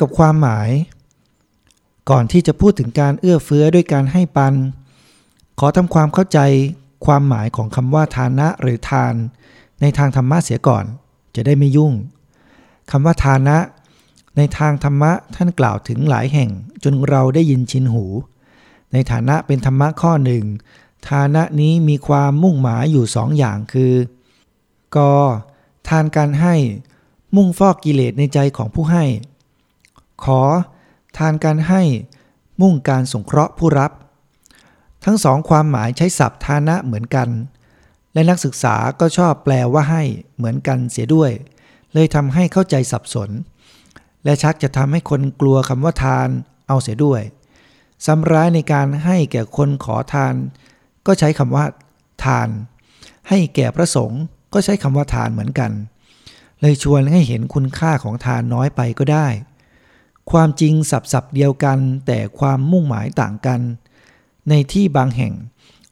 กับความหมาย ก่อนที่จะพูดถึงการเอื้อเฟื้อด้วยการให้ปัน ขอทำความเข้าใจความหมายของคำว่าทานะหรือทาน ในทางธรรมะเสียก่อน จะได้ไม่ยุ่งคำว่าทานะ ในทางธรรมะท่านกล่าวถึงหลายแห่งจนเราได้ยินชินหู ในฐานะเป็นธรรมะข้อหนึ่งทานะนี้มีความมุ่งหมายอยู่สองอย่างคือกทานการให้มุ่งฟอกกิเลสในใจของผู้ให้ ขอ ทานการให้ มุ่งการสงเคราะห์ผู้รับ ทั้งสองความหมายใช้ศัพท์ทานะเหมือนกัน และนักศึกษาก็ชอบแปลว่าให้เหมือนกันเสียด้วย เลยทำให้เข้าใจสับสน และชักจะทำให้คนกลัวคำว่าทานเอาเสียด้วยซ้ำร้ายในการให้แก่คนขอทาน ก็ใช้คำว่า ทาน ให้แก่พระสงฆ์ก็ใช้คำว่าทานเหมือนกัน เลยชวนให้เห็นคุณค่าของทานน้อยไปก็ได้ ความจริงสับสับเดียวกันแต่ความมุ่งหมายต่างกัน ในที่บางแห่ง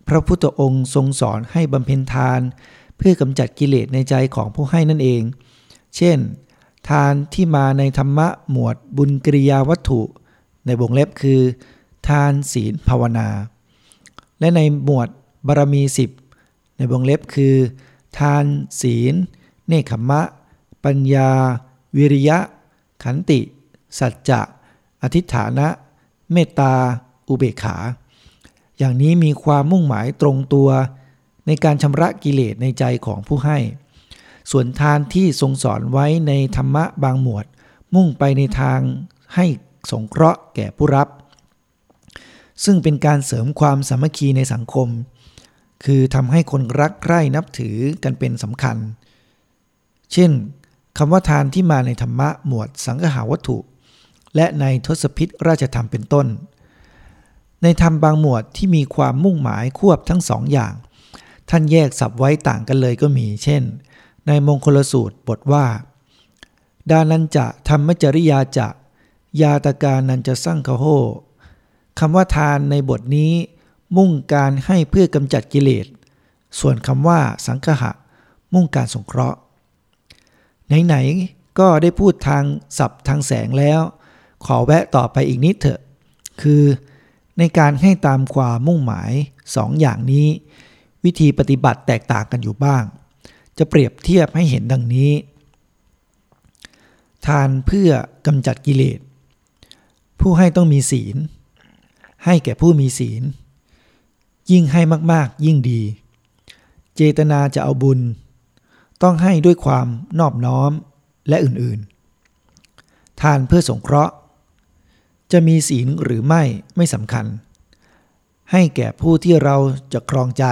พระพุทธองค์ทรงสอนให้บำเพ็ญทาน เพื่อกำจัดกิเลสในใจของผู้ให้นั่นเอง เช่น ทานที่มาในธรรมะหมวดบุญกิริยาวัตถุ ในวงเล็บคือ ทานศีลภาวนา และในหมวดบารมีสิบในวงเล็บคือ ทานศีล เนคขมะ ปัญญา วิริยะ ขันติ สัจจะ อธิฐานะ เมตตา อุเบกขา อย่างนี้มีความมุ่งหมายตรงตัว ในการชำระกิเลสในใจของผู้ให้ ส่วนทานที่ทรงสอนไว้ในธรรมะบางหมวด มุ่งไปในทางให้สงเคราะห์แก่ผู้รับ ซึ่งเป็นการเสริมความสามัคคีในสังคม คือทำให้คนรักใคร่นับถือกันเป็นสำคัญ เช่นคำว่าทานที่มาในธรรมะหมวดสังหาวัตถุ และในทศพิษราชธรรมเป็นต้น ในธรรมบางหมวดที่มีความมุ่งหมายควบทั้งสองอย่าง ท่านแยกสับไว้ต่างกันเลยก็มี เช่น ในมงคลสูตรบทว่า ดานันจะธรรมจริยาจะ ยาตการนันจะสร้างคโหคำว่าทานในบทนี้ มุ่งการให้เพื่อกำจัดกิเลส ส่วนคำว่าสังคหะ มุ่งการสงเคราะห์ ไหนๆก็ได้พูดทางศัพท์ทางแสงแล้ว ขอแวะต่อไปอีกนิดเถอะ คือในการให้ตามความมุ่งหมายสองอย่างนี้ วิธีปฏิบัติแตกต่างกันอยู่บ้าง จะเปรียบเทียบให้เห็นดังนี้ ทานเพื่อกำจัดกิเลส ผู้ให้ต้องมีศีล ให้แก่ผู้มีศีล ยิ่งให้มากๆยิ่งดี เจตนาจะเอาบุญ ต้องให้ด้วยความนอบน้อมและอื่นๆ ทานเพื่อสงเคราะห์ จะมีศีลหรือไม่ไม่สำคัญ ให้แก่ผู้ที่เราจะครองใจ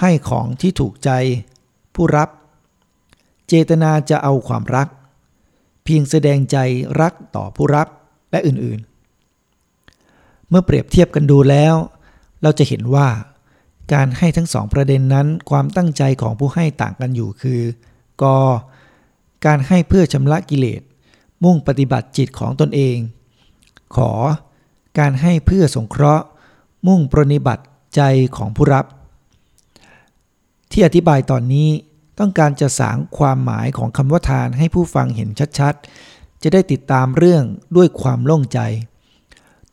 ให้ของที่ถูกใจ ผู้รับ เจตนาจะเอาความรัก เพียงแสดงใจรักต่อผู้รับและอื่นๆ เมื่อเปรียบเทียบกันดูแล้ว เราจะเห็นว่า การให้ทั้งสองประเด็นนั้นความตั้งใจของผู้ให้ต่างกันอยู่คือกการให้เพื่อชำระกิเลสมุ่งปฏิบัติจิตของตนเอง ขอ การให้เพื่อสงเคราะห์ มุ่งปรนิบัติใจของผู้รับ ที่อธิบายตอนนี้ต้องการจะสางความหมายของคำว่าทานให้ผู้ฟังเห็นชัดๆ จะได้ติดตามเรื่องด้วยความโล่งใจ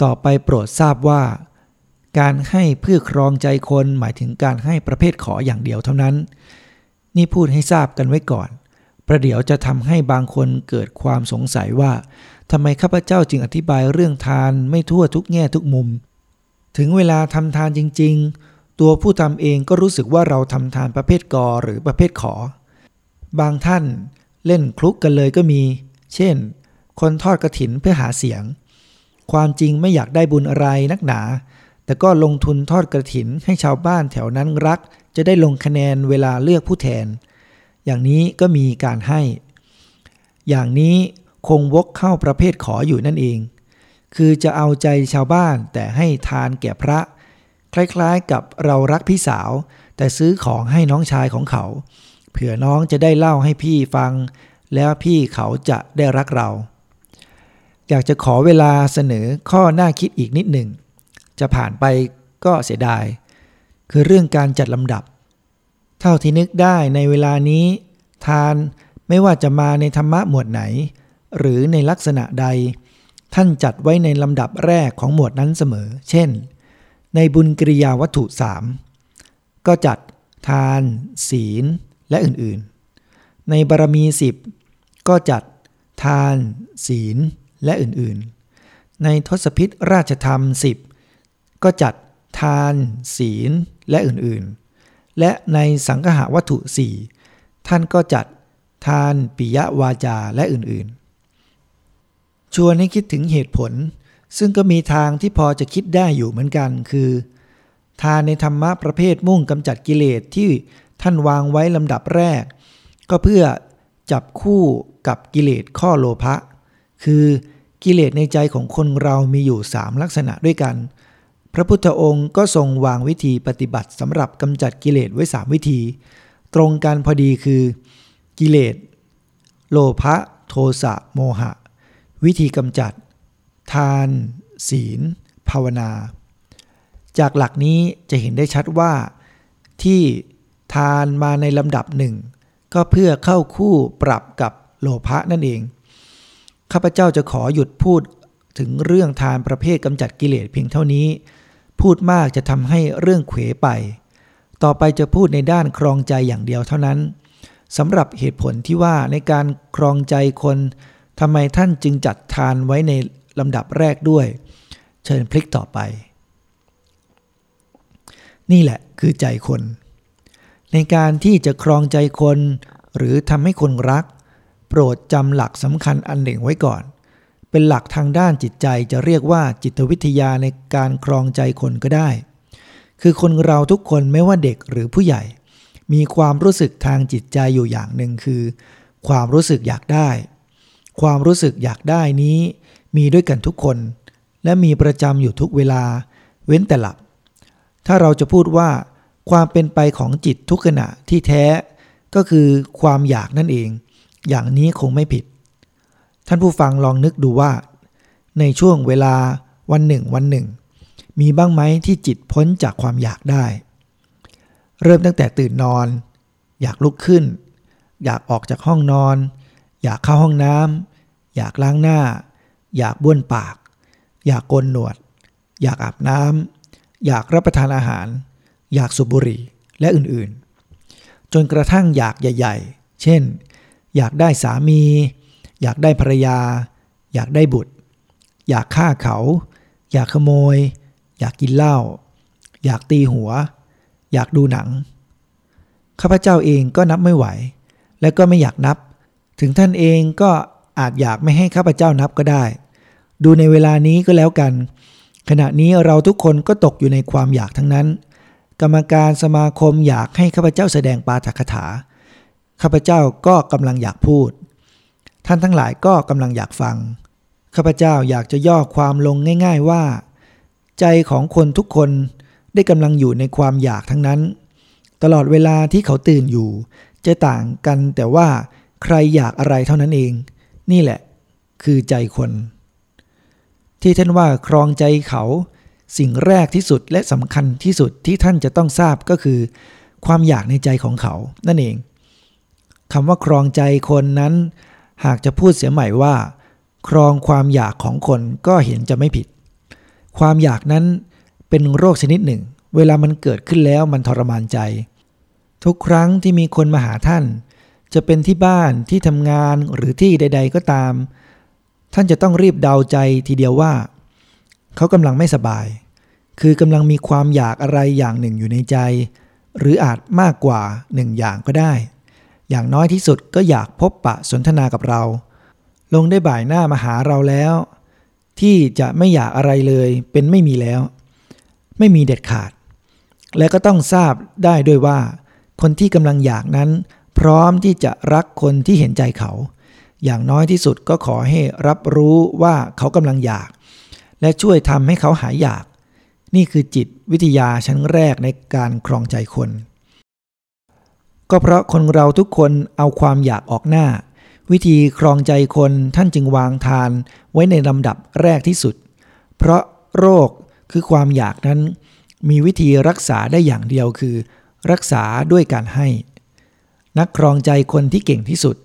ต่อไปโปรดทราบว่า การให้เพื่อครองใจคนหมายถึงการให้ประเภทขออย่างเดียวเท่านั้น นี่พูดให้ทราบกันไว้ก่อน ประเดี๋ยวจะทำให้บางคนเกิดความสงสัยว่าทำไมข้าพเจ้าจึงอธิบายเรื่องทานไม่ทั่วทุกแง่ทุกมุม ถึงเวลาทำทานจริง ๆ ตัวผู้ทำเองก็รู้สึกว่าเราทำทานประเภทกอหรือประเภทขอ บางท่านเล่นคลุกกันเลยก็มี เช่น คนทอดกระถินเพื่อหาเสียง ความจริงไม่อยากได้บุญอะไรนักหนา แต่ก็ลงทุนทอดกระถินให้ชาวบ้านแถวนั้นรัก จะได้ลงคะแนนเวลาเลือกผู้แทน อย่างนี้ก็มีการให้ อย่างนี้คงวกเข้าประเภทขออยู่นั่นเอง คือจะเอาใจชาวบ้านแต่ให้ทานแก่พระ คล้ายๆกับเรารักพี่สาว แต่ซื้อของให้น้องชายของเขา เผื่อน้องจะได้เล่าให้พี่ฟัง แล้วพี่เขาจะได้รักเรา อยากจะขอเวลาเสนอข้อน่าคิดอีกนิดหนึ่ง จะผ่านไปก็เสียดาย คือเรื่องการจัดลำดับ ท่าที่นึกได้ในเวลานี้ ทานไม่ว่าจะมาในธรรมะหมวดไหน หรือในลักษณะใด ท่านจัดไว้ในลำดับแรกของหมวดนั้นเสมอ เช่น ในบุญกิริยาวัตถุสามก็จัดทาน ศีล และอื่นๆ ในบารมีสิบก็จัดทาน ศีล และอื่นๆ ในทศพิษราชธรรมสิบก็จัดทาน ศีล และอื่นๆ และในสังฆวัตถุสี่ท่านก็จัดทานปิยวาจาและอื่นๆ ชวนให้คิดถึงเหตุผล ซึ่งก็มีทางที่พอจะคิดได้อยู่เหมือนกัน คือ ทานในธรรมะประเภทมุ่งกำจัดกิเลสที่ท่านวางไว้ลำดับแรก ก็เพื่อจับคู่กับกิเลสข้อโลภะคือกิเลสในใจของคนเรามีอยู่สามลักษณะด้วยกัน พระพุทธองค์ก็ทรงวางวิธีปฏิบัติสำหรับกำจัดกิเลสไว้สามวิธี ตรงกันพอดีคือ กิเลส โลภะโทสะโมหะ วิธีกำจัด ทาน ศีล ภาวนา จากหลักนี้จะเห็นได้ชัดว่า ที่ทานมาในลำดับหนึ่ง ก็เพื่อเข้าคู่ปรับกับโลภะนั่นเอง ข้าพเจ้าจะขอหยุดพูดถึงเรื่องทานประเภทกำจัดกิเลสเพียงเท่านี้ พูดมากจะทำให้เรื่องเขวไป ต่อไปจะพูดในด้านครองใจอย่างเดียวเท่านั้นสำหรับเหตุผลที่ว่าในการครองใจคนทำไมท่านจึงจัดทานไว้ในลำดับแรกด้วย เชิญพลิกต่อไป นี่แหละคือใจคน ในการที่จะครองใจคน หรือทำให้คนรัก โปรดจำหลักสำคัญอันหนึ่งไว้ก่อน เป็นหลักทางด้านจิตใจจะเรียกว่าจิตวิทยาในการครองใจคนก็ได้ คือคนเราทุกคนไม่ว่าเด็กหรือผู้ใหญ่ มีความรู้สึกทางจิตใจอยู่อย่างหนึ่งคือ ความรู้สึกอยากได้ ความรู้สึกอยากได้นี้มีด้วยกันทุกคน และมีประจำอยู่ทุกเวลา เว้นแต่หลับ ถ้าเราจะพูดว่า ความเป็นไปของจิตทุกขณะที่แท้ ก็คือความอยากนั่นเอง อย่างนี้คงไม่ผิด ท่านผู้ฟังลองนึกดูว่า ในช่วงเวลาวันหนึ่งวันหนึ่ง มีบ้างไหมที่จิตพ้นจากความอยากได้ เริ่มตั้งแต่ตื่นนอน อยากลุกขึ้น อยากออกจากห้องนอน อยากเข้าห้องน้ำอยากล้างหน้า อยากบ้วนปาก อยากโกนหนวด อยากอาบน้ำอยากรับประทานอาหาร อยากสูบบุหรี่และอื่นๆ จนกระทั่งอยากใหญ่ ๆ เช่น อยากได้สามี อยากได้ภรรยา อยากได้บุตร อยากฆ่าเขา อยากขโมย อยากกินเหล้าอยากตีหัว อยากดูหนัง ข้าพเจ้าเองก็นับไม่ไหว และก็ไม่อยากนับ ถึงท่านเองก็อาจอยากไม่ให้ข้าพเจ้านับก็ได้ ดูในเวลานี้ก็แล้วกัน ขณะนี้เราทุกคนก็ตกอยู่ในความอยากทั้งนั้น กรรมการสมาคมอยากให้ข้าพเจ้าแสดงปาฐกถา ข้าพเจ้าก็กำลังอยากพูด ท่านทั้งหลายก็กำลังอยากฟัง ข้าพเจ้าอยากจะย่อความลงง่าย ๆว่า ใจของคนทุกคนได้กำลังอยู่ในความอยากทั้งนั้น ตลอดเวลาที่เขาตื่นอยู่ จะต่างกันแต่ว่าใครอยากอะไรเท่านั้นเอง นี่แหละ คือใจคน ที่ท่านว่าครองใจเขา สิ่งแรกที่สุดและสำคัญที่สุดที่ท่านจะต้องทราบก็คือ ความอยากในใจของเขานั่นเองคำว่าครองใจคนนั้น หากจะพูดเสียใหม่ว่า ครองความอยากของคนก็เห็นจะไม่ผิด ความอยากนั้นเป็นโรคชนิดหนึ่ง เวลามันเกิดขึ้นแล้วมันทรมานใจ ทุกครั้งที่มีคนมาหาท่าน จะเป็นที่บ้านที่ทำงานหรือที่ใด ๆ ก็ตาม ท่านจะต้องรีบเดาใจทีเดียวว่า เขากำลังไม่สบาย คือกำลังมีความอยากอะไรอย่างหนึ่งอยู่ในใจ หรืออาจมากกว่าหนึ่งอย่างก็ได้ อย่างน้อยที่สุดก็อยากพบปะสนทนากับเรา ลงได้บ่ายหน้ามาหาเราแล้ว ที่จะไม่อยากอะไรเลยเป็นไม่มีแล้ว ไม่มีเด็ดขาด และก็ต้องทราบได้ด้วยว่า คนที่กำลังอยากนั้น พร้อมที่จะรักคนที่เห็นใจเขา อย่างน้อยที่สุดก็ขอให้รับรู้ว่าเขากำลังอยาก และช่วยทำให้เขาหายอยาก นี่คือจิตวิทยาชั้นแรกในการครองใจคน ก็เพราะคนเราทุกคนเอาความอยากออกหน้า วิธีครองใจคนท่านจึงวางทานไว้ในลำดับแรกที่สุด เพราะโรคคือความอยากนั้น มีวิธีรักษาได้อย่างเดียวคือ รักษาด้วยการให้ นักครองใจคนที่เก่งที่สุด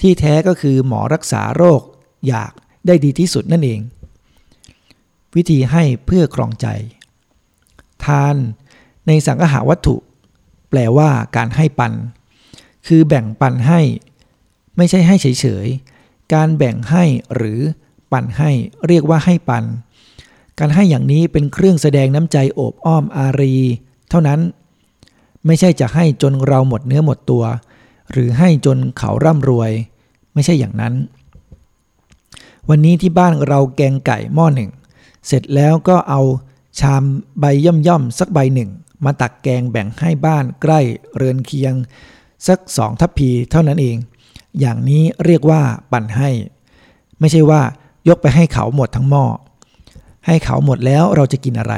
ที่แท้ก็คือหมอรักษาโรค อยากได้ดีที่สุดนั่นเอง วิธีให้เพื่อครองใจ ทานในสังหาวัตถุ แปลว่าการให้ปัน คือแบ่งปันให้ ไม่ใช่ให้เฉยๆ การแบ่งให้หรือปันให้เรียกว่าให้ปัน การให้อย่างนี้เป็นเครื่องแสดงน้ำใจโอบอ้อมอารี เท่านั้น ไม่ใช่จะให้จนเราหมดเนื้อหมดตัว หรือให้จนเขาร่ำรวย ไม่ใช่อย่างนั้น วันนี้ที่บ้านเราแกงไก่หม้อหนึ่ง เสร็จแล้วก็เอาชามใบย่อมๆสักใบหนึ่ง มาตักแกงแบ่งให้บ้านใกล้เรือนเคียง สักสองทัพพีเท่านั้นเอง อย่างนี้เรียกว่าปั่นให้ ไม่ใช่ว่ายกไปให้เขาหมดทั้งหม้อ ให้เขาหมดแล้วเราจะกินอะไร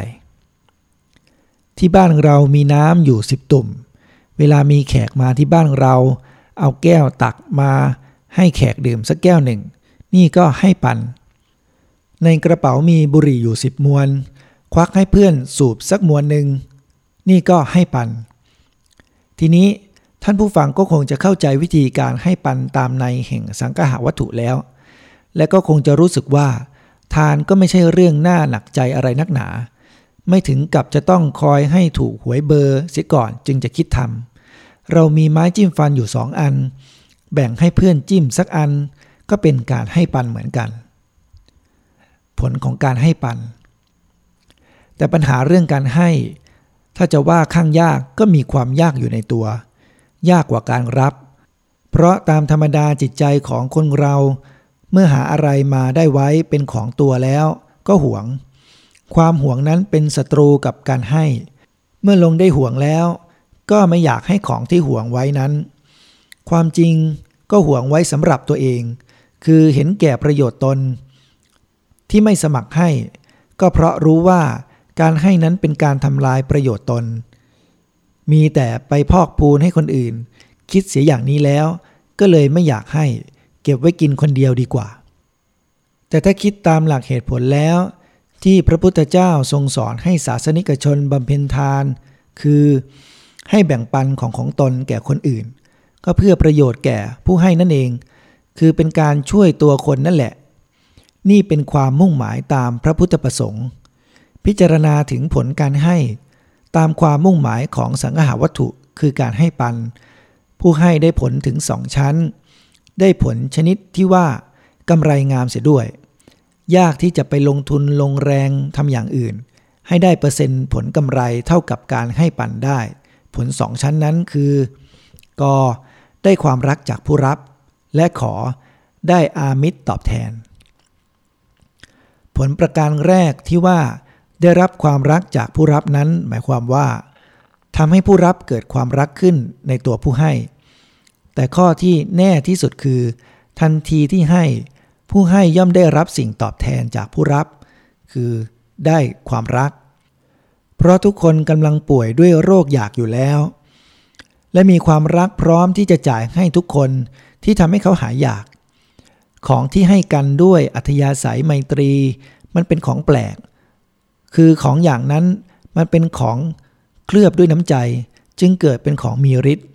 ที่บ้านเรามีน้ำอยู่สิบตุ่ม เวลามีแขกมาที่บ้านเรา เอาแก้วตักมาให้แขกดื่มสักแก้วหนึ่ง นี่ก็ให้ปัน ในกระเป๋ามีบุหรี่อยู่สิบมวน ควักให้เพื่อนสูบสักมวนหนึ่ง นี่ก็ให้ปัน ทีนี้ท่านผู้ฟังก็คงจะเข้าใจวิธีการให้ปันตามในแห่งสังหาวัตถุแล้ว และก็คงจะรู้สึกว่า ทานก็ไม่ใช่เรื่องน่าหนักใจอะไรนักหนา ไม่ถึงกับจะต้องคอยให้ถูกหวยเบอร์เสียก่อนจึงจะคิดทำเรามีไม้จิ้มฟันอยู่สองอัน แบ่งให้เพื่อนจิ้มสักอัน ก็เป็นการให้ปันเหมือนกัน ผลของการให้ปัน แต่ปัญหาเรื่องการให้ ถ้าจะว่าข้างยากก็มีความยากอยู่ในตัว ยากกว่าการรับ เพราะตามธรรมดาจิตใจของคนเรา เมื่อหาอะไรมาได้ไว้เป็นของตัวแล้ว ก็หวง ความหวงนั้นเป็นศัตรูกับการให้ เมื่อลงได้หวงแล้ว ก็ไม่อยากให้ของที่หวงไว้นั้น ความจริงก็หวงไว้สำหรับตัวเอง คือเห็นแก่ประโยชน์ตน ที่ไม่สมัครให้ ก็เพราะรู้ว่า การให้นั้นเป็นการทำลายประโยชน์ตน มีแต่ไปพอกพูนให้คนอื่น คิดเสียอย่างนี้แล้ว ก็เลยไม่อยากให้ เก็บไว้กินคนเดียวดีกว่า แต่ถ้าคิดตามหลักเหตุผลแล้ว ที่พระพุทธเจ้าทรงสอนให้ศาสนิกชนบำเพ็ญทาน คือให้แบ่งปันของของตนแก่คนอื่น ก็เพื่อประโยชน์แก่ผู้ให้นั่นเอง คือเป็นการช่วยตัวคนนั่นแหละ นี่เป็นความมุ่งหมายตามพระพุทธประสงค์ พิจารณาถึงผลการให้ ตามความมุ่งหมายของสังหาวัตถุคือการให้ปัน ผู้ให้ได้ผลถึงสองชั้น ได้ผลชนิดที่ว่ากำไรงามเสียด้วย ยากที่จะไปลงทุนลงแรงทำอย่างอื่น ให้ได้เปอร์เซ็นต์ผลกำไรเท่ากับการให้ปันได้ ผลสองชั้นนั้นคือกได้ความรักจากผู้รับ และขอได้อามิตรตอบแทน ผลประการแรกที่ว่า ได้รับความรักจากผู้รับนั้น หมายความว่าทำให้ผู้รับเกิดความรักขึ้นในตัวผู้ให้ แต่ข้อที่แน่ที่สุดคือ ทันทีที่ให้ ผู้ให้ย่อมได้รับสิ่งตอบแทนจากผู้รับ คือได้ความรัก เพราะทุกคนกำลังป่วยด้วยโรคอยากอยู่แล้ว และมีความรักพร้อมที่จะจ่ายให้ทุกคนที่ทำให้เขาหายอยาก ของที่ให้กันด้วยอัธยาศัยไมตรี มันเป็นของแปลก คือของอย่างนั้นมันเป็นของเคลือบด้วยน้ำใจ จึงเกิดเป็นของมีฤทธิ์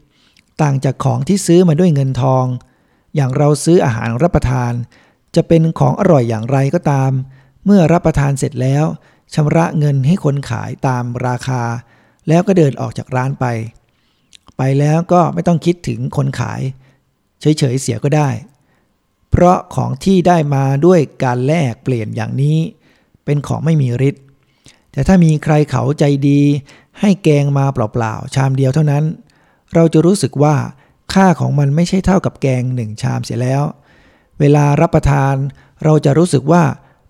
ต่างจากของที่ซื้อมาด้วยเงินทอง อย่างเราซื้ออาหารรับประทาน จะเป็นของอร่อยอย่างไรก็ตาม เมื่อรับประทานเสร็จแล้วชำระเงินให้คนขายตามราคา แล้วก็เดินออกจากร้านไป ไปแล้วก็ไม่ต้องคิดถึงคนขาย เฉยๆเสียก็ได้ เพราะของที่ได้มาด้วยการแลกเปลี่ยนอย่างนี้ เป็นของไม่มีฤทธิ์ แต่ถ้ามีใครเขาใจดี ให้แกงมาเปล่าๆ ชามเดียวเท่านั้น เราจะรู้สึกว่าค่าของมันไม่ใช่เท่ากับแกงหนึ่งชามเสียแล้ว เวลารับประทาน เราจะรู้สึกว่า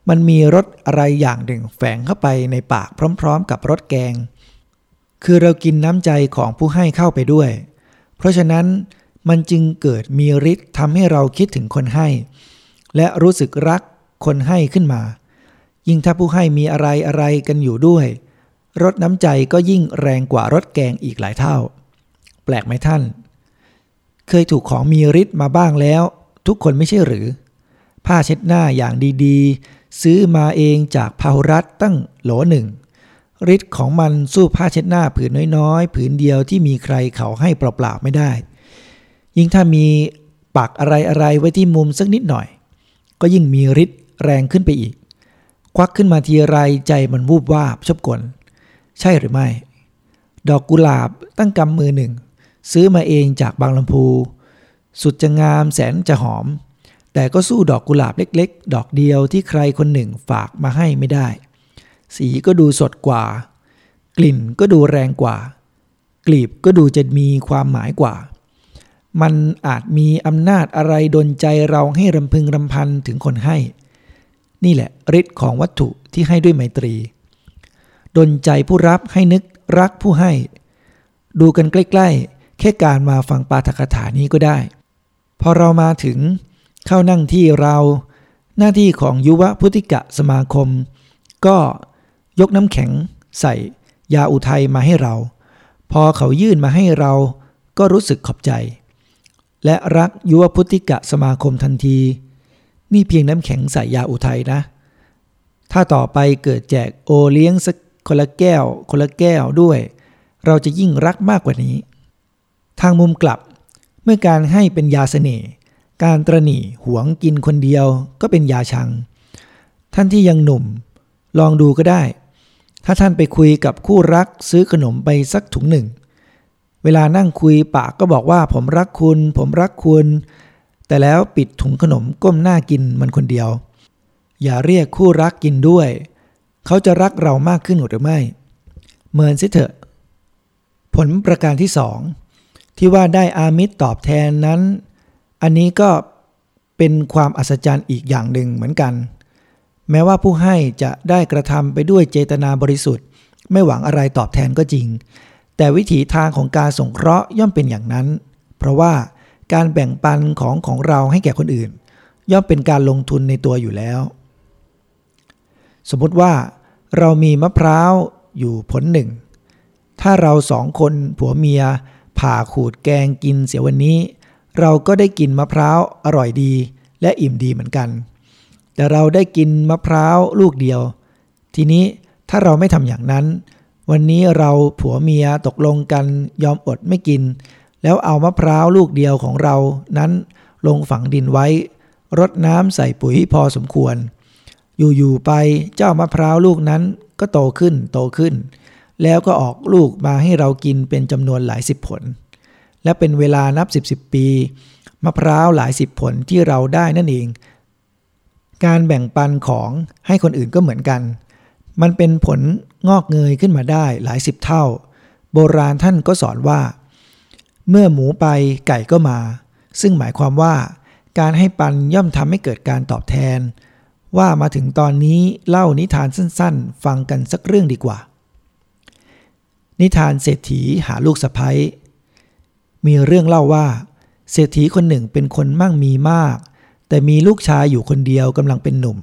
มันมีรสอะไรอย่างหนึ่งแฝงเข้าไปในปากพร้อมๆ กับรสแกง คือเรากินน้ำใจของผู้ให้เข้าไปด้วย เพราะฉะนั้นมันจึงเกิดมีฤทธิ์ทำให้เราคิดถึงคนให้ และรู้สึกรักคนให้ขึ้นมา ยิ่งถ้าผู้ให้มีอะไรอะไรกันอยู่ด้วย รสน้ำใจก็ยิ่งแรงกว่ารสแกงอีกหลายเท่า แปลกไหมท่าน เคยถูกของมีฤทธิ์มาบ้างแล้ว ทุกคนไม่ใช่หรือ ผ้าเช็ดหน้าอย่างดีๆ ซื้อมาเองจากพาหุรัตตั้งโหลหนึ่งฤทธิ์ของมันสู้ผ้าเช็ดหน้าผืนน้อยๆ ผืนเดียวที่มีใครเขาให้เปล่าๆไม่ได้ ยิ่งถ้ามีปักอะไรๆไว้ที่มุมสักนิดหน่อย ก็ยิ่งมีฤทธิ์แรงขึ้นไปอีก ควักขึ้นมาทีไรใจมันวูบวาบชบกลใช่หรือไม่ ดอกกุหลาบตั้งกำมือหนึ่ง ซื้อมาเองจากบางลำพู สุดจะงามแสนจะหอม แต่ก็สู้ดอกกุหลาบเล็ก ๆ ดอกเดียวที่ใครคนหนึ่งฝากมาให้ไม่ได้ สีก็ดูสดกว่า กลิ่นก็ดูแรงกว่า กลีบก็ดูจะมีความหมายกว่า มันอาจมีอำนาจอะไรดนใจเราให้รำพึงรำพันถึงคนให้ นี่แหละฤทธิ์ของวัตถุที่ให้ด้วยไมตรี ดนใจผู้รับให้นึกรักผู้ให้ ดูกันใกล้ๆ แค่การมาฟังปาฐกถานี้ก็ได้ พอเรามาถึงเข้านั่งที่เรา หน้าที่ของยุวพุทธิกะสมาคม ก็ยกน้ำแข็งใส่ยาอุทัยมาให้เรา พอเขายื่นมาให้เราก็รู้สึกขอบใจ และรักยุวพุทธิกะสมาคมทันที นี่เพียงน้ำแข็งใส่ยาอุทัยนะ ถ้าต่อไปเกิดแจกโอเลี้ยงสักคนละแก้ว คนละแก้วด้วย เราจะยิ่งรักมากกว่านี้ ทางมุมกลับ เมื่อการให้เป็นยาเสน่ห์ การตรณีหวงกินคนเดียวก็เป็นยาชัง ท่านที่ยังหนุ่ม ลองดูก็ได้ ถ้าท่านไปคุยกับคู่รักซื้อขนมไปสักถุงหนึ่ง เวลานั่งคุยปากก็บอกว่าผมรักคุณ ผมรักคุณ แต่แล้วปิดถุงขนมก้มหน้ากินมันคนเดียว อย่าเรียกคู่รักกินด้วย เขาจะรักเรามากขึ้นหรือไม่ เมินสิเถอะ ผลประการที่สองที่ว่าได้อามิตรตอบแทนนั้น อันนี้ก็เป็นความอัศจรรย์อีกอย่างหนึ่งเหมือนกัน แม้ว่าผู้ให้จะได้กระทำไปด้วยเจตนาบริสุทธิ์ ไม่หวังอะไรตอบแทนก็จริง แต่วิถีทางของการสงเคราะห์ย่อมเป็นอย่างนั้น เพราะว่า การแบ่งปันของของเราให้แก่คนอื่น ย่อมเป็นการลงทุนในตัวอยู่แล้ว สมมติว่าเรามีมะพร้าวอยู่ผลหนึ่ง ถ้าเราสองคนผัวเมีย ผ่าขูดแกงกินเสียวันนี้ เราก็ได้กินมะพร้าวอร่อยดีและอิ่มดีเหมือนกัน แต่เราได้กินมะพร้าวลูกเดียว ทีนี้ถ้าเราไม่ทำอย่างนั้น วันนี้เราผัวเมียตกลงกันยอมอดไม่กิน แล้วเอามะพร้าวลูกเดียวของเรานั้นลงฝังดินไว้ รดน้ำใส่ปุ๋ยพอสมควร อยู่ๆไปเจ้ามะพร้าวลูกนั้นก็โตขึ้นโตขึ้น แล้วก็ออกลูกมาให้เรากินเป็นจำนวนหลายสิบผล และเป็นเวลานับสิบสิบปี มะพร้าวหลายสิบผลที่เราได้นั่นเอง การแบ่งปันของให้คนอื่นก็เหมือนกัน มันเป็นผลงอกเงยขึ้นมาได้หลายสิบเท่า โบราณท่านก็สอนว่า เมื่อหมูไปไก่ก็มา ซึ่งหมายความว่า การให้ปันย่อมทำให้เกิดการตอบแทน ว่ามาถึงตอนนี้เล่านิทานสั้นๆ ฟังกันสักเรื่องดีกว่า นิทานเศรษฐีหาลูกสะพ้ยมีเรื่องเล่าว่า เศรษฐีคนหนึ่งเป็นคนมั่งมีมาก แต่มีลูกชายอยู่คนเดียวกำลังเป็นหนุ่ม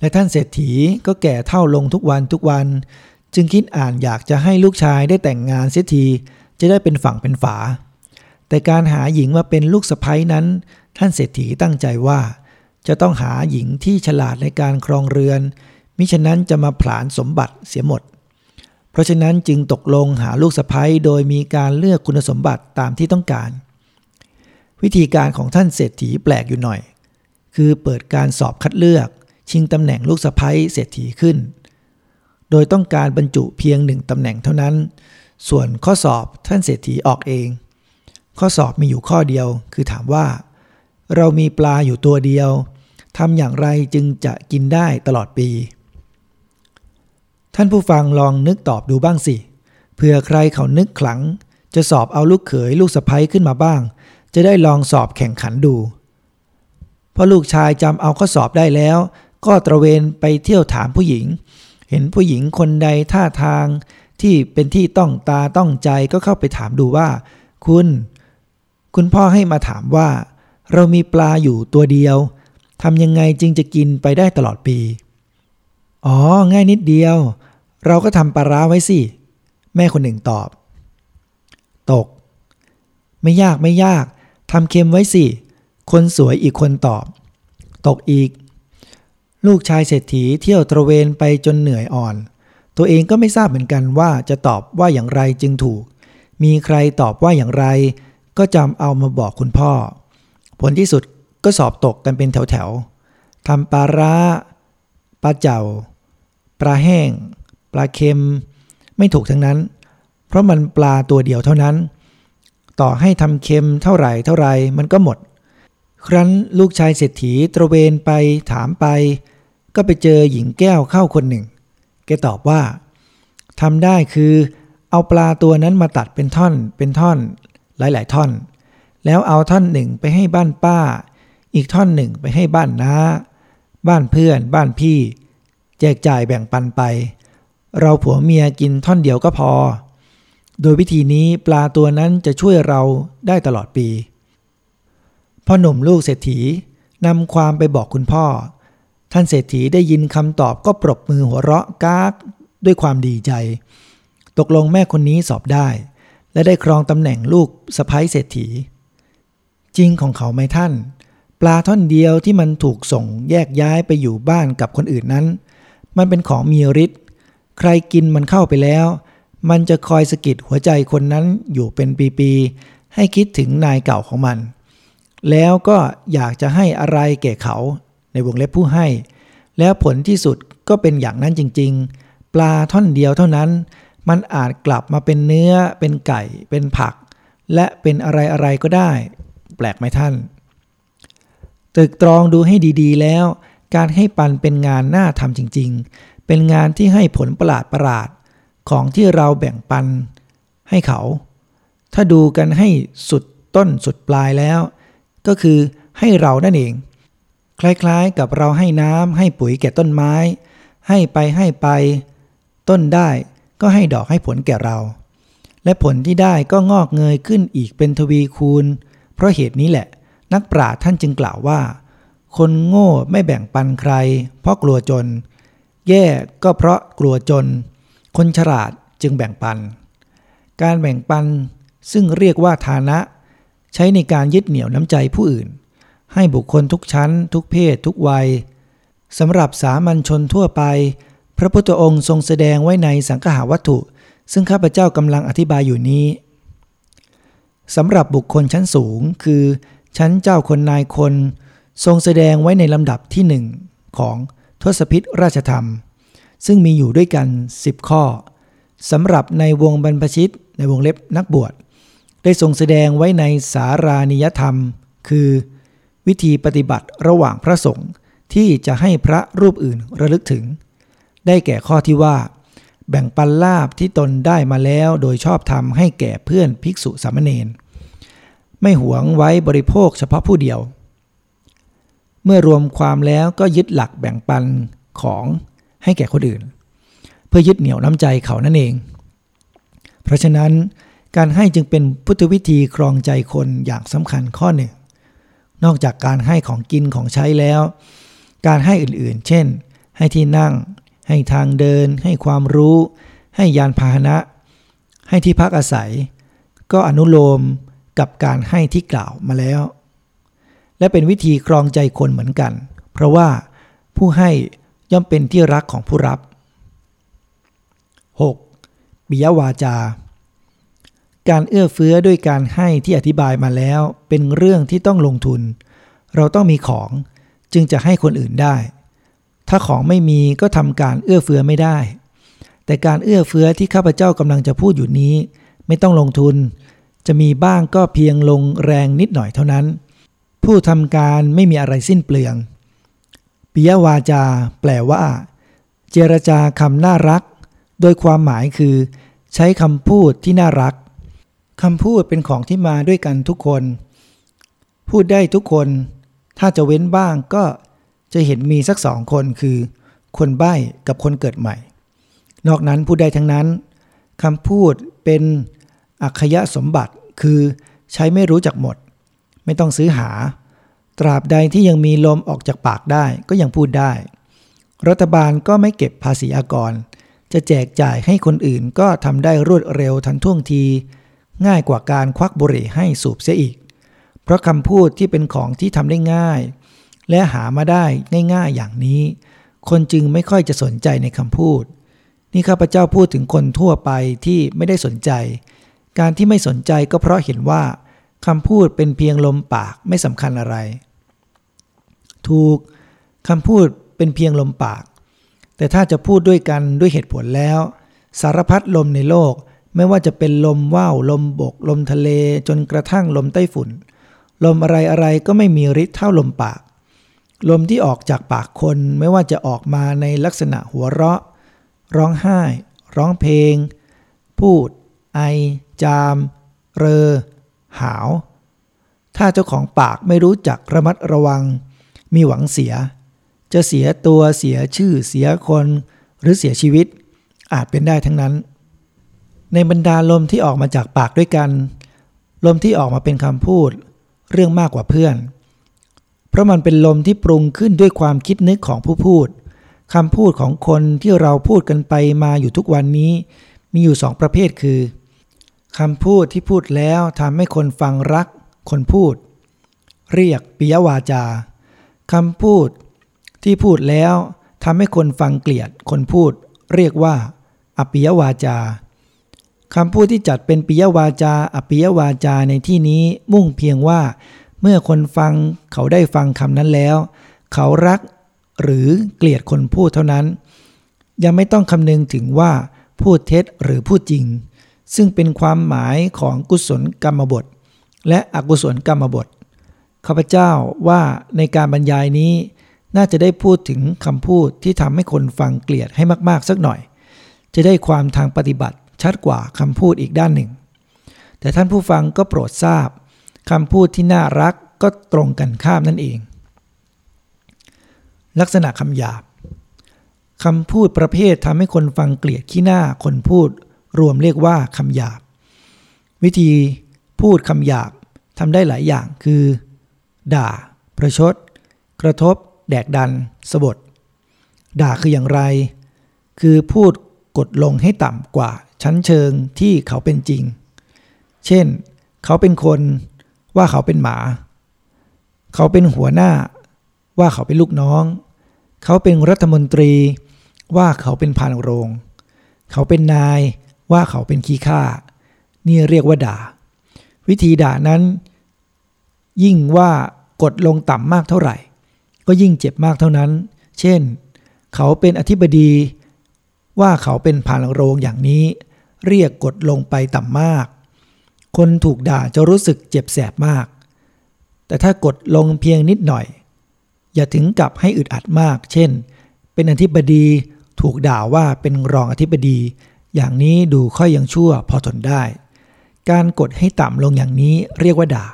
และท่านเศรษฐีก็แก่เท่าลงทุกวันทุกวัน จึงคิดอ่านอยากจะให้ลูกชายได้แต่งงานเสียที จะได้เป็นฝั่งเป็นฝา แต่การหาหญิงมาเป็นลูกสะพ้ยนั้น ท่านเศรษฐีตั้งใจว่า จะต้องหาหญิงที่ฉลาดในการครองเรือน มิฉะนั้นจะมาผลาญสมบัติเสียหมด เพราะฉะนั้นจึงตกลงหาลูกสะพ้ยโดยมีการเลือกคุณสมบัติตามที่ต้องการ วิธีการของท่านเศรษฐีแปลกอยู่หน่อย คือเปิดการสอบคัดเลือก ชิงตำแหน่งลูกสะพ้ยเศรษฐีขึ้น โดยต้องการบรรจุเพียงหนึ่งตำแหน่งเท่านั้น ส่วนข้อสอบท่านเศรษฐีออกเอง ข้อสอบมีอยู่ข้อเดียว คือถามว่า เรามีปลาอยู่ตัวเดียวทำอย่างไรจึงจะกินได้ตลอดปี ท่านผู้ฟังลองนึกตอบดูบ้างสิเผื่อใครเขานึกขลัง จะสอบเอาลูกเขยลูกสะใภ้ขึ้นมาบ้าง จะได้ลองสอบแข่งขันดูพอลูกชายจำเอาข้อสอบได้แล้ว ก็ตระเวนไปเที่ยวถามผู้หญิง เห็นผู้หญิงคนใดท่าทาง ที่เป็นที่ต้องตาต้องใจก็เข้าไปถามดูว่า คุณ คุณพ่อให้มาถามว่า เรามีปลาอยู่ตัวเดียวทำยังไงจึงจะกินไปได้ตลอดปี อ๋อ ง่ายนิดเดียว เราก็ทำปลาร้าไว้สิ แม่คนหนึ่งตอบ ตก ไม่ยากไม่ยากทำเค็มไว้สิ คนสวยอีกคนตอบ ตกอีก ลูกชายเศรษฐีเที่ยวตระเวนไปจนเหนื่อยอ่อน ตัวเองก็ไม่ทราบเหมือนกันว่าจะตอบว่าอย่างไรจึงถูก มีใครตอบว่าอย่างไร ก็จำเอามาบอกคุณพ่อ ผลที่สุดก็สอบตกกันเป็นแถวๆทำปลาร้าปลาเจ่าปลาแห้ง ปลาเค็ม ไม่ถูกทั้งนั้น เพราะมันปลาตัวเดียวเท่านั้น ต่อให้ทำเค็มเท่าไหร่เท่าไรมันก็หมด ครั้นลูกชายเศรษฐีตระเวนไปถามไป ก็ไปเจอหญิงแก้วเข้าคนหนึ่ง แกตอบว่าทำได้คือ เอาปลาตัวนั้นมาตัดเป็นท่อน เป็นท่อน หลาย ๆ ท่อน แล้วเอาท่อนหนึ่งไปให้บ้านป้า อีกท่อนหนึ่งไปให้บ้านน้า บ้านเพื่อน บ้านพี่ แจกจ่ายแบ่งปันไป เราผัวเมียกินท่อนเดียวก็พอ โดยวิธีนี้ปลาตัวนั้นจะช่วยเราได้ตลอดปีพ่อหนุ่มลูกเศรษฐีนำความไปบอกคุณพ่อ ท่านเศรษฐีได้ยินคำตอบก็ปรบมือหัวเราะกากด้วยความดีใจ ตกลงแม่คนนี้สอบได้ และได้ครองตำแหน่งลูกสะพ้ยเศรษฐี จริงของเขาไหมท่าน ปลาท่อนเดียวที่มันถูกส่งแยกย้ายไปอยู่บ้านกับคนอื่นนั้น มันเป็นของมีฤทธิ์ใครกินมันเข้าไปแล้ว มันจะคอยสะกิดหัวใจคนนั้นอยู่เป็นปีๆให้คิดถึงนายเก่าของมัน แล้วก็อยากจะให้อะไรแก่เขา ในวงเล็บผู้ให้ แล้วผลที่สุดก็เป็นอย่างนั้นจริง ๆ ปลาท่อนเดียวเท่านั้น มันอาจกลับมาเป็นเนื้อ เป็นไก่ เป็นผัก และเป็นอะไรๆก็ได้ แปลกไหมท่าน ตึกตรองดูให้ดีๆ แล้ว การให้ปันเป็นงานน่าทำจริง ๆ เป็นงานที่ให้ผลประหลาดประหลาดของที่เราแบ่งปันให้เขา ถ้าดูกันให้สุดต้นสุดปลายแล้ว ก็คือให้เรานั่นเอง คล้ายๆกับเราให้น้ำให้ปุ๋ยแก่ต้นไม้ ให้ไปให้ไป ต้นได้ก็ให้ดอกให้ผลแก่เรา และผลที่ได้ก็งอกเงยขึ้นอีกเป็นทวีคูณ เพราะเหตุนี้แหละ นักปราชญ์ท่านจึงกล่าวว่า คนโง่ไม่แบ่งปันใคร เพราะกลัวจน แย่ก็เพราะกลัวจน คนฉลาดจึงแบ่งปัน การแบ่งปันซึ่งเรียกว่าฐานะ ใช้ในการยึดเหนี่ยวน้ำใจผู้อื่น ให้บุคคลทุกชั้น ทุกเพศ ทุกวัยสำหรับสามัญชนทั่วไป พระพุทธองค์ทรงแสดงไว้ในสังฆาวัตถุ ซึ่งข้าพเจ้ากำลังอธิบายอยู่นี้สำหรับบุคคลชั้นสูง คือ ชั้นเจ้าคนนายคน ทรงแสดงไว้ในลำดับที่หนึ่งของทศพิธราชธรรม ซึ่งมีอยู่ด้วยกัน 10 ข้อสำหรับในวงบรรพชิตในวงเล็บนักบวช ได้ทรงแสดงไว้ในสารานิยธรรม คือ วิธีปฏิบัติระหว่างพระสงฆ์ที่จะให้พระรูปอื่นระลึกถึง ได้แก่ข้อที่ว่า แบ่งปันลาบที่ตนได้มาแล้วโดยชอบธรรมให้แก่เพื่อนภิกษุสามเณรไม่หวงไว้บริโภคเฉพาะผู้เดียว เมื่อรวมความแล้วก็ยึดหลักแบ่งปันของให้แก่คนอื่น เพื่อยึดเหนี่ยวน้ำใจเขานั่นเอง เพราะฉะนั้นการให้จึงเป็นพุทธวิธีครองใจคนอย่างสำคัญข้อหนึ่ง นอกจากการให้ของกินของใช้แล้ว การให้อื่นๆ เช่น ให้ที่นั่ง ให้ทางเดิน ให้ความรู้ ให้ยานพาหนะ ให้ที่พักอาศัย ก็อนุโลมกับการให้ที่กล่าวมาแล้ว และเป็นวิธีครองใจคนเหมือนกัน เพราะว่าผู้ให้ย่อมเป็นที่รักของผู้รับ 6. ปิยวาจา การเอื้อเฟื้อด้วยการให้ที่อธิบายมาแล้ว เป็นเรื่องที่ต้องลงทุน เราต้องมีของจึงจะให้คนอื่นได้ ถ้าของไม่มีก็ทำการเอื้อเฟื้อไม่ได้ แต่การเอื้อเฟื้อที่ข้าพเจ้ากำลังจะพูดอยู่นี้ ไม่ต้องลงทุน จะมีบ้างก็เพียงลงแรงนิดหน่อยเท่านั้น ผู้ทำการไม่มีอะไรสิ้นเปลืองปิยวาจา แปลว่า เจรจาคำน่ารัก โดยความหมายคือ ใช้คำพูดที่น่ารัก คำพูดเป็นของที่มาด้วยกันทุกคน พูดได้ทุกคน ถ้าจะเว้นบ้างก็จะเห็นมีสักสองคนคือ คนใบ้กับคนเกิดใหม่ นอกนั้นพูดได้ทั้งนั้นคำพูดเป็นอัคยสมบัติคือใช้ไม่รู้จักหมด ไม่ต้องซื้อหา ตราบใดที่ยังมีลมออกจากปากได้ก็ยังพูดได้ รัฐบาลก็ไม่เก็บภาษีอากร จะแจกจ่ายให้คนอื่นก็ทำได้รวดเร็วทันท่วงที ง่ายกว่าการควักบุหรี่ให้สูบเสียอีก เพราะคำพูดที่เป็นของที่ทำได้ง่าย และหามาได้ง่ายๆอย่างนี้ คนจึงไม่ค่อยจะสนใจในคำพูด นี่ข้าพเจ้าพูดถึงคนทั่วไปที่ไม่ได้สนใจ การที่ไม่สนใจก็เพราะเห็นว่าคำพูดเป็นเพียงลมปากไม่สำคัญอะไร ถูกคำพูดเป็นเพียงลมปาก แต่ถ้าจะพูดด้วยกันด้วยเหตุผลแล้ว สารพัดลมในโลก ไม่ว่าจะเป็นลมว่าวลมบก ลมทะเลจนกระทั่งลมไต้ฝุ่น ลมอะไรอะไรก็ไม่มีฤทธิ์เท่าลมปาก ลมที่ออกจากปากคนไม่ว่าจะออกมาในลักษณะหัวเราะ ร้องไห้ ร้องเพลง พูด ไอ จาม เรอ หาว ถ้าเจ้าของปากไม่รู้จักระมัดระวัง มีหวังเสีย จะเสียตัวเสียชื่อเสียคน หรือเสียชีวิต อาจเป็นได้ทั้งนั้น ในบรรดาลมที่ออกมาจากปากด้วยกัน ลมที่ออกมาเป็นคำพูด เรื่องมากกว่าเพื่อน เพราะมันเป็นลมที่ปรุงขึ้นด้วยความคิดนึกของผู้พูดคำพูดของคนที่เราพูดกันไปมาอยู่ทุกวันนี้ มีอยู่สองประเภทคือคำพูดที่พูดแล้วทำให้คนฟังรัก คนพูด เรียกปิยวาจาคำพูดที่พูดแล้วทำให้คนฟังเกลียด คนพูด เรียกว่า อปิยวาจา คำพูดที่จัดเป็นปิยวาจาอปิยวาจาในที่นี้มุ่งเพียงว่า เมื่อคนฟังเขาได้ฟังคำนั้นแล้ว เขารักหรือเกลียดคนพูดเท่านั้น ยังไม่ต้องคำนึงถึงว่าพูดเท็จหรือพูดจริง ซึ่งเป็นความหมายของกุศลกรรมบท และอกุศลกรรมบทข้าพเจ้าว่าในการบรรยายนี้ น่าจะได้พูดถึงคำพูดที่ทำให้คนฟังเกลียดให้มากๆสักหน่อย จะได้ความทางปฏิบัติ ชัดกว่าคำพูดอีกด้านหนึ่ง แต่ท่านผู้ฟังก็โปรดทราบคำพูดที่น่ารักก็ตรงกันข้ามนั่นเอง ลักษณะคำหยาบคำพูดประเภททำให้คนฟังเกลียดขี้หน้าคนพูด รวมเรียกว่าคำหยาบ วิธีพูดคำหยาบทำได้หลายอย่างคือ ด่า ประชด กระทบ แดกดัน สบทด่าคืออย่างไร คือพูด กดลงให้ต่ำกว่าชั้นเชิงที่เขาเป็นจริง เช่น เขาเป็นคนว่าเขาเป็นหมา เขาเป็นหัวหน้า ว่าเขาเป็นลูกน้อง เขาเป็นรัฐมนตรี ว่าเขาเป็นพานโรง เขาเป็นนาย ว่าเขาเป็นขี้ข้า นี่เรียกว่าด่า วิธีด่านั้น ยิ่งว่ากดลงต่ำมากเท่าไหร่ ก็ยิ่งเจ็บมากเท่านั้น เช่น เขาเป็นอธิบดี ว่าเขาเป็นพานโรงอย่างนี้ เรียกกดลงไปต่ำมาก คนถูกด่าจะรู้สึกเจ็บแสบมาก แต่ถ้ากดลงเพียงนิดหน่อย อย่าถึงกับให้อึดอัดมาก เช่น เป็นอธิบดีถูกด่าว่าเป็นรองอธิบดี อย่างนี้ดูค่อยยังชั่วพอทนได้ การกดให้ต่ำลงอย่างนี้เรียกว่าด่า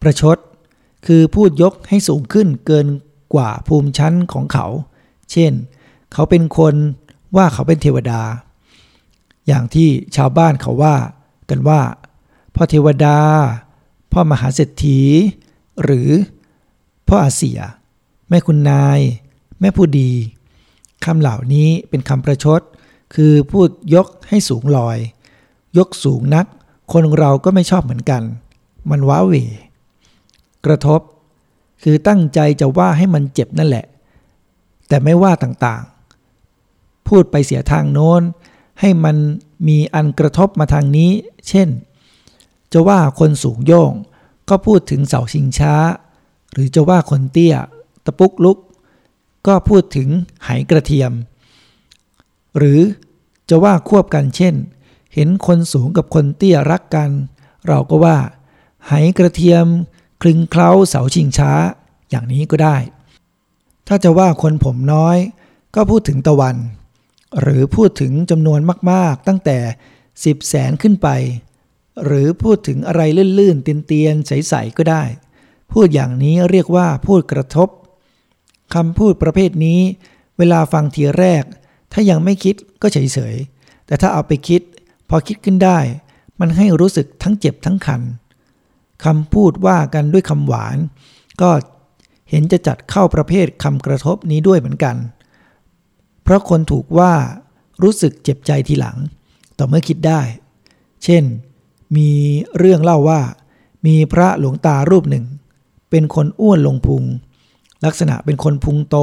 ประชด คือพูดยกให้สูงขึ้นเกินกว่าภูมิชั้นของเขา เช่น เขาเป็นคน ว่าเขาเป็นเทวดา อย่างที่ชาวบ้านเขาว่ากันว่า พ่อเทวดา พ่อมหาเศรษฐี หรือพ่ออาเสีย แม่คุณนาย แม่ผู้ดีคำเหล่านี้เป็นคำประชด คือพูดยกให้สูงลอย ยกสูงนัก คนเราก็ไม่ชอบเหมือนกัน มันว้าเหวกระทบ คือตั้งใจจะว่าให้มันเจ็บนั่นแหละ แต่ไม่ว่าต่าง พูดไปเสียทางโน้น ให้มันมีอันกระทบมาทางนี้ เช่น จะว่าคนสูงโย่ง ก็พูดถึงเสาชิงช้า หรือจะว่าคนเตี้ย ตะปุกลุก ก็พูดถึงไหกระเทียม หรือจะว่าควบกันเช่น เห็นคนสูงกับคนเตี้ยรักกัน เราก็ว่า ไหกระเทียมคลึงเคล้าเสาชิงช้า อย่างนี้ก็ได้ ถ้าจะว่าคนผมน้อย ก็พูดถึงตะวัน หรือพูดถึงจำนวนมากๆ ตั้งแต่ 10 แสนขึ้นไป หรือพูดถึงอะไรลื่นๆ เตียนๆ ใสๆ ก็ได้ พูดอย่างนี้เรียกว่าพูดกระทบคำพูดประเภทนี้ เวลาฟังทีแรก ถ้ายังไม่คิดก็เฉยๆ แต่ถ้าเอาไปคิด พอคิดขึ้นได้ มันให้รู้สึกทั้งเจ็บทั้งคันคำพูดว่ากันด้วยคำหวาน ก็เห็นจะจัดเข้าประเภทคำกระทบนี้ด้วยเหมือนกัน เพราะคนถูกว่ารู้สึกเจ็บใจทีหลัง ต่อเมื่อคิดได้ เช่น มีเรื่องเล่าว่า มีพระหลวงตารูปหนึ่ง เป็นคนอ้วนลงพุง ลักษณะเป็นคนพุงโต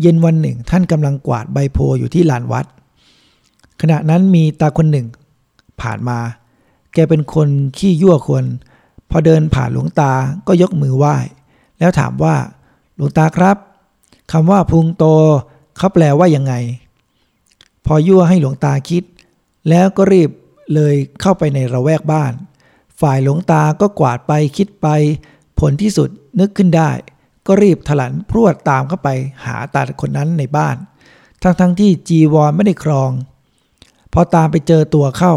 เย็นวันหนึ่งท่านกำลังกวาดใบโพอยู่ที่ลานวัด ขณะนั้นมีตาคนหนึ่ง ผ่านมา แกเป็นคนขี้ยั่วคนพอเดินผ่านหลวงตาก็ยกมือไหว้ แล้วถามว่า หลวงตาครับคำว่าพุงโต เขาแปลว่ายังไง พอยั่วให้หลวงตาคิด แล้วก็รีบเลยเข้าไปในระแวกบ้าน ฝ่ายหลวงตาก็กวาดไปคิดไป ผลที่สุดนึกขึ้นได้ ก็รีบถลันพรวดตามเข้าไปหาตาคนนั้นในบ้าน ทั้งๆทที่จีวรไม่ได้ครอง พอตามไปเจอตัวเข้า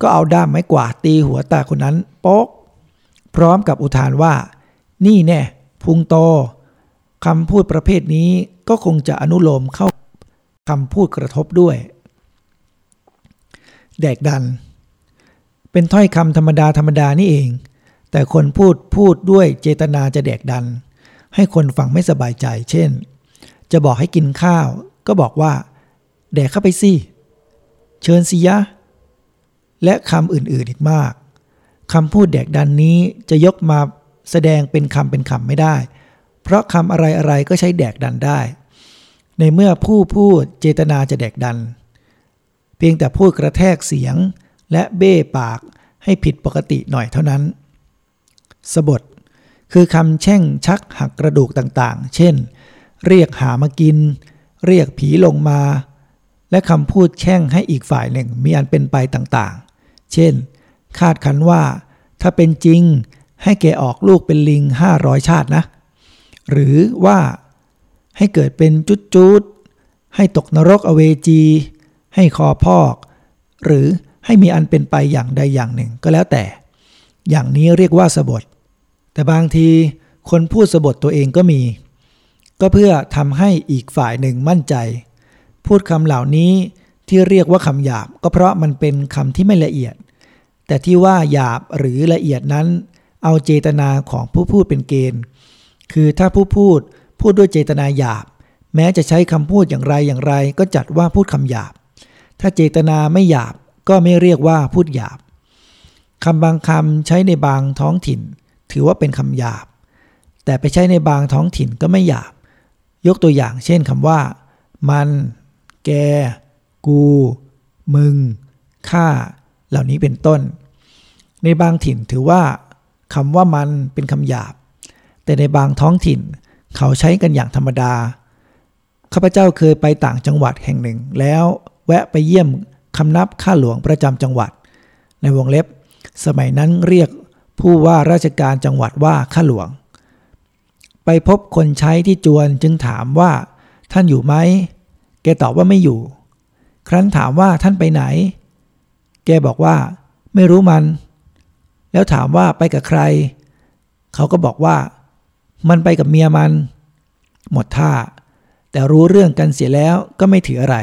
ก็เอาด้ามไม้กวาดตีหัวตาคนนั้นโป๊ก พร้อมกับอุทานว่า นี่แน่พุงโตคำพูดประเภทนี้ ก็คงจะอนุโลมเข้าคำพูดกระทบด้วย แดกดัน เป็นถ้อยคำธรรมดาธรรมดานี่เอง แต่คนพูดพูดด้วยเจตนาจะแดกดัน ให้คนฟังไม่สบายใจ เช่น จะบอกให้กินข้าว ก็บอกว่า แดกเข้าไปสิ เชิญสิยะ และคำอื่นๆอีกมากคำพูดแดกดันนี้จะยกมาแสดงเป็นคำเป็นคำไม่ได้ เพราะคำอะไรอะไรก็ใช้แดกดันได้ ในเมื่อผู้พูดเจตนาจะแดกดัน เพียงแต่พูดกระแทกเสียงและเบ้ปากให้ผิดปกติหน่อยเท่านั้น สบท คือคำแช่งชักหักกระดูกต่างๆ เช่น เรียกหามากิน เรียกผีลงมา และคำพูดแช่งให้อีกฝ่ายหนึ่งมีอันเป็นไปต่างๆ เช่น คาดคันว่า ถ้าเป็นจริงให้แกออกลูกเป็นลิงห้าร้อยชาตินะ หรือว่า ให้เกิดเป็นจุดจุดให้ตกนรกอเวจี ให้คอพอก หรือให้มีอันเป็นไปอย่างใดอย่างหนึ่งก็แล้วแต่ อย่างนี้เรียกว่าสบท แต่บางทีคนพูดสบทตัวเองก็มี ก็เพื่อทำให้อีกฝ่ายหนึ่งมั่นใจ พูดคำเหล่านี้ที่เรียกว่าคำหยาบ ก็เพราะมันเป็นคำที่ไม่ละเอียด แต่ที่ว่าหยาบหรือละเอียดนั้น เอาเจตนาของผู้พูดเป็นเกณฑ์ คือถ้าผู้พูด พูดด้วยเจตนาหยาบ แม้จะใช้คำพูดอย่างไรอย่างไร ก็จัดว่าพูดคำหยาบ ถ้าเจตนาไม่หยาบก็ไม่เรียกว่าพูดหยาบคำบางคำใช้ในบางท้องถิ่น ถือว่าเป็นคำหยาบ แต่ไปใช้ในบางท้องถิ่นก็ไม่หยาบ ยกตัวอย่างเช่นคำว่า มัน แก กู มึง ข้า เหล่านี้เป็นต้น ในบางถิ่นถือว่าคำว่ามันเป็นคำหยาบ แต่ในบางท้องถิ่น เขาใช้กันอย่างธรรมดา ข้าพเจ้าเคยไปต่างจังหวัดแห่งหนึ่ง แล้วแวะไปเยี่ยมคำนับข้าหลวงประจำจังหวัด ในวงเล็บ สมัยนั้นเรียกผู้ว่าราชการจังหวัดว่าข้าหลวง ไปพบคนใช้ที่จวนจึงถามว่าท่านอยู่ไหม แกตอบว่าไม่อยู่ ครั้นถามว่าท่านไปไหน แกบอกว่า ไม่รู้มัน แล้วถามว่าไปกับใคร เขาก็บอกว่า มันไปกับเมียมัน หมดท่า แต่รู้เรื่องกันเสียแล้วก็ไม่ถืออะไร